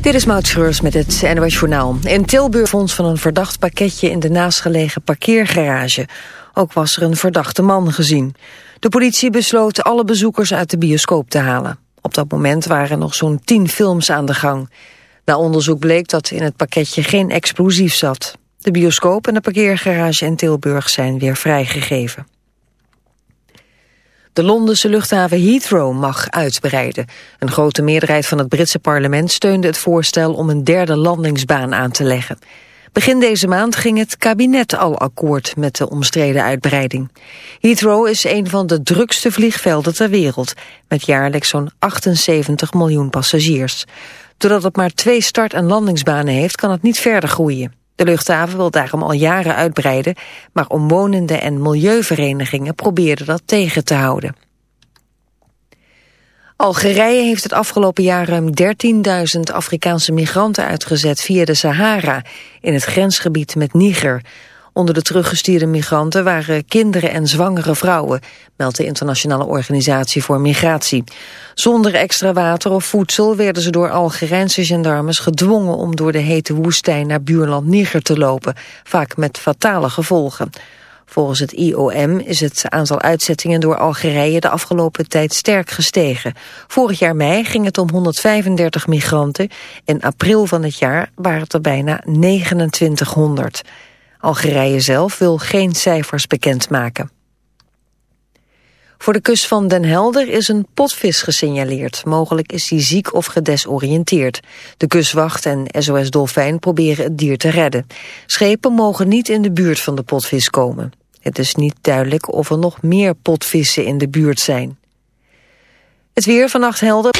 Dit is Maud Schreurs met het NOS Journaal. In Tilburg vond van een verdacht pakketje in de naastgelegen parkeergarage. Ook was er een verdachte man gezien. De politie besloot alle bezoekers uit de bioscoop te halen. Op dat moment waren nog zo'n tien films aan de gang. Na onderzoek bleek dat in het pakketje geen explosief zat. De bioscoop en de parkeergarage in Tilburg zijn weer vrijgegeven. De Londense luchthaven Heathrow mag uitbreiden. Een grote meerderheid van het Britse parlement steunde het voorstel om een derde landingsbaan aan te leggen. Begin deze maand ging het kabinet al akkoord met de omstreden uitbreiding. Heathrow is een van de drukste vliegvelden ter wereld, met jaarlijks zo'n 78 miljoen passagiers. Doordat het maar twee start- en landingsbanen heeft, kan het niet verder groeien. De luchthaven wil daarom al jaren uitbreiden, maar omwonenden en milieuverenigingen probeerden dat tegen te houden. Algerije heeft het afgelopen jaar ruim 13.000 Afrikaanse migranten uitgezet via de Sahara in het grensgebied met Niger. Onder de teruggestuurde migranten waren kinderen en zwangere vrouwen, meldt de Internationale Organisatie voor Migratie. Zonder extra water of voedsel werden ze door Algerijnse gendarmes gedwongen om door de hete woestijn naar buurland Niger te lopen, vaak met fatale gevolgen. Volgens het IOM is het aantal uitzettingen door Algerije de afgelopen tijd sterk gestegen. Vorig jaar mei ging het om 135 migranten. In april van het jaar waren het er bijna 2900. Algerije zelf wil geen cijfers bekendmaken. Voor de kust van Den Helder is een potvis gesignaleerd. Mogelijk is hij ziek of gedesoriënteerd. De kustwacht en SOS Dolfijn proberen het dier te redden. Schepen mogen niet in de buurt van de potvis komen. Het is niet duidelijk of er nog meer potvissen in de buurt zijn. Het weer vannacht helder.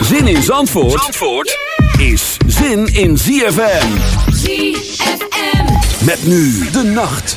Zin in Zandvoort, Zandvoort is zin in ZFM. ZFM. Met nu de nacht.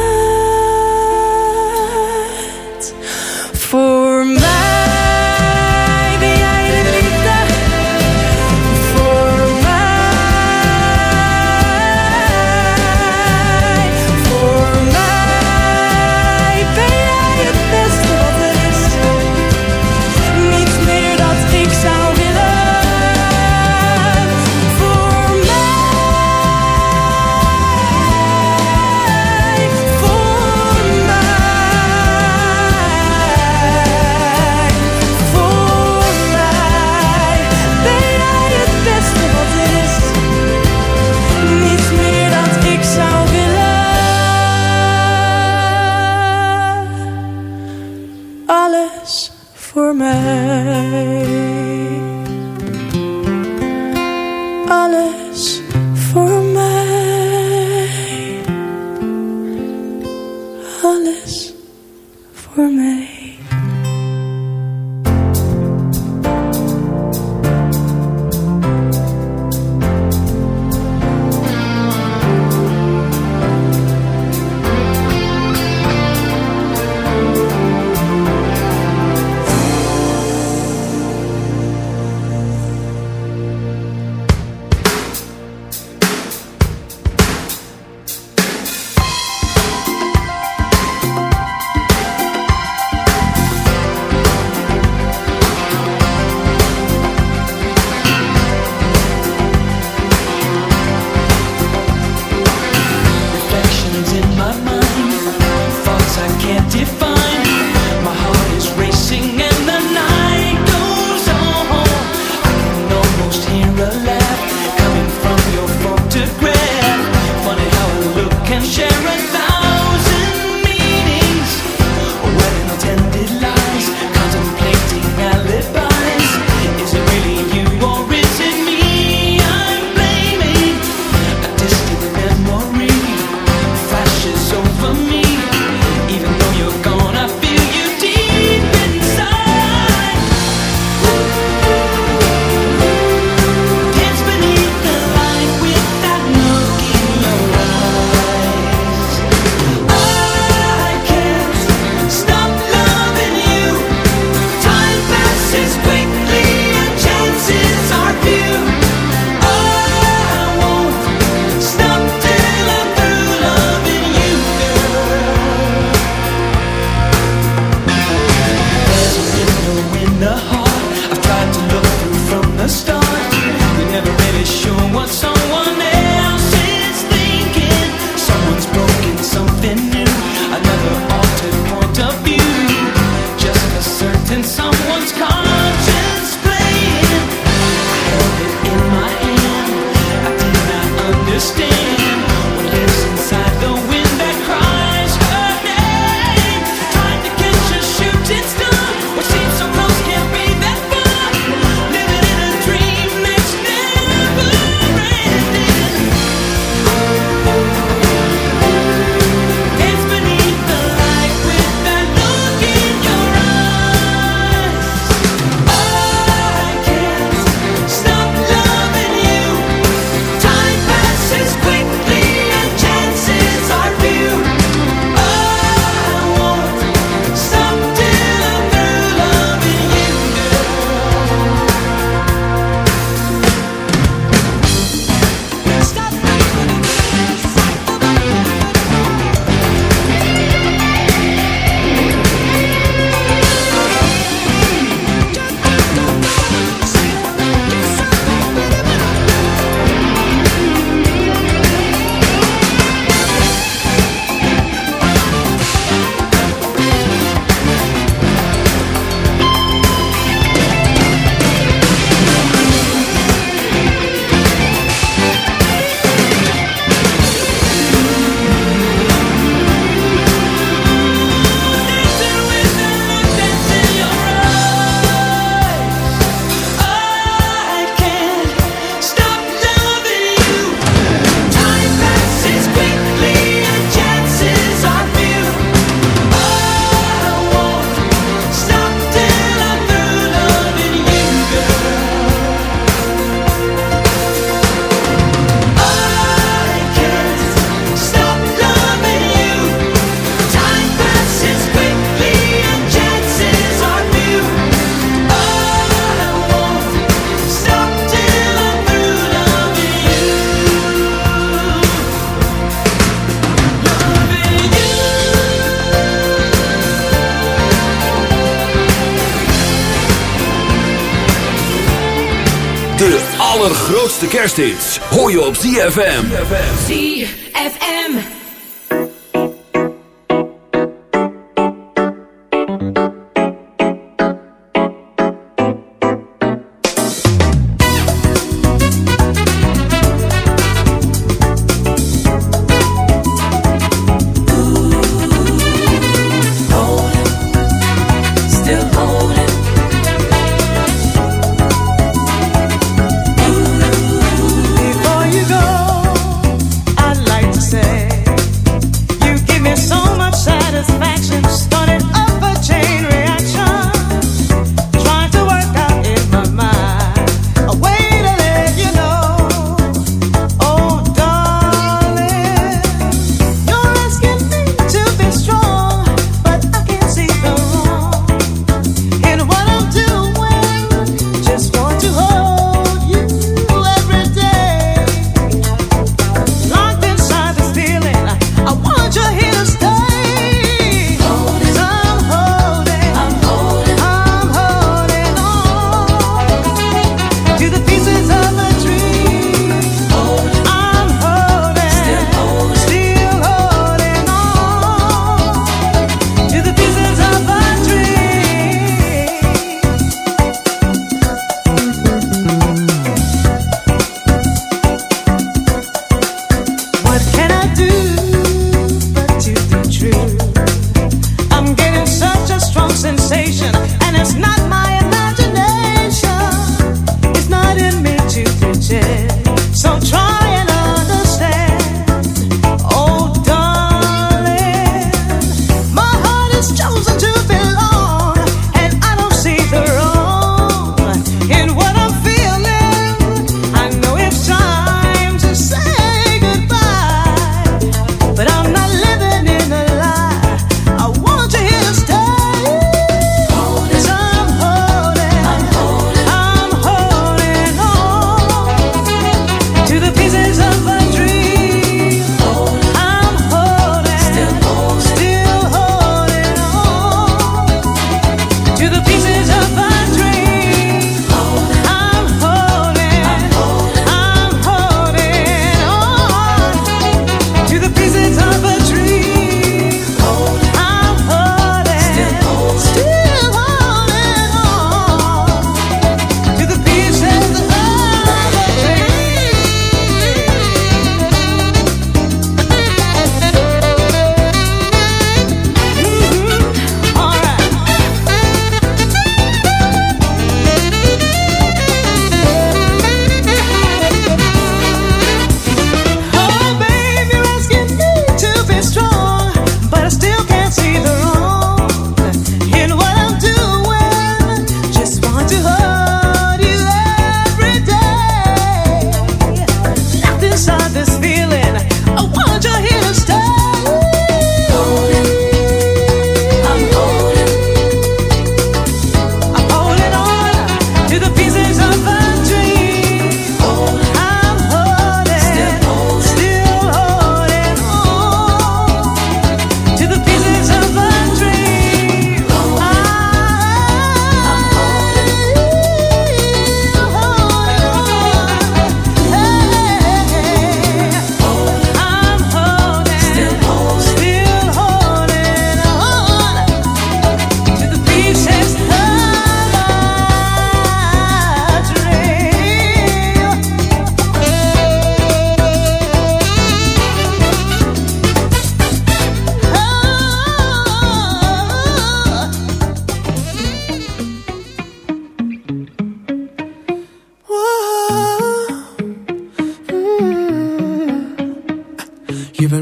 hits hoor je op ZFM.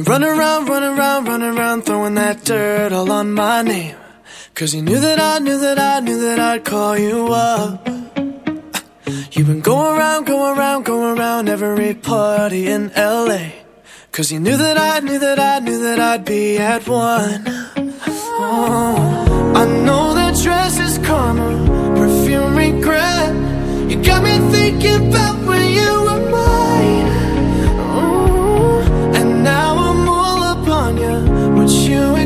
Run around, run around, run around, throwing that dirt all on my name. Cause you knew that I knew that I knew that I'd call you up. You've been going around, going around, going around every party in LA. Cause you knew that I knew that I knew that I'd be at one. Oh. I know that dress is karma, perfume regret. You got me thinking about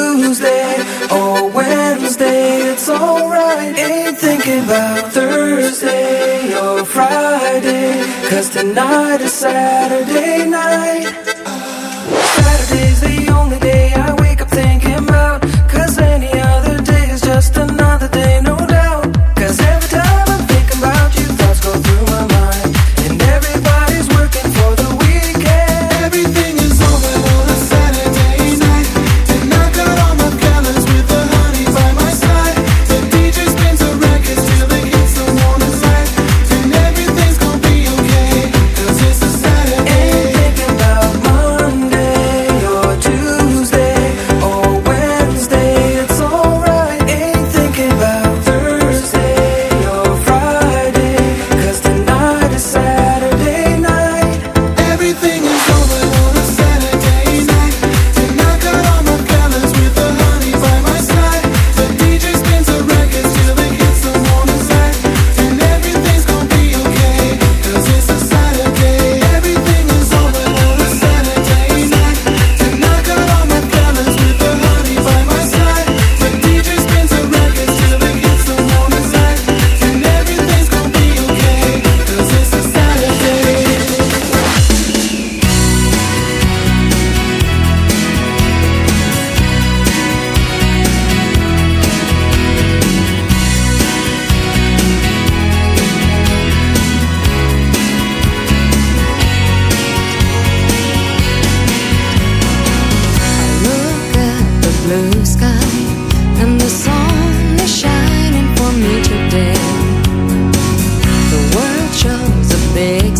Tuesday or Wednesday, it's alright. Ain't thinking about Thursday or Friday, cause tonight is Saturday night. Saturday's the only day. fix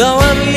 Though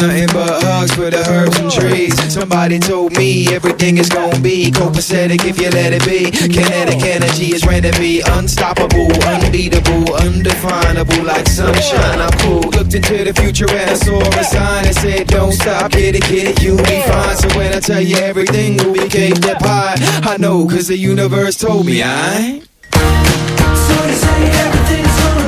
nothing but hugs for the herbs and trees. Somebody told me everything is gonna be copacetic if you let it be. Kinetic energy is ready to be unstoppable, unbeatable, undefinable, like sunshine. I looked into the future and I saw a sign that said, Don't stop, get it, get it, you'll be fine. So when I tell you everything will be cake that pie, I know, cause the universe told me I. So you say everything's gonna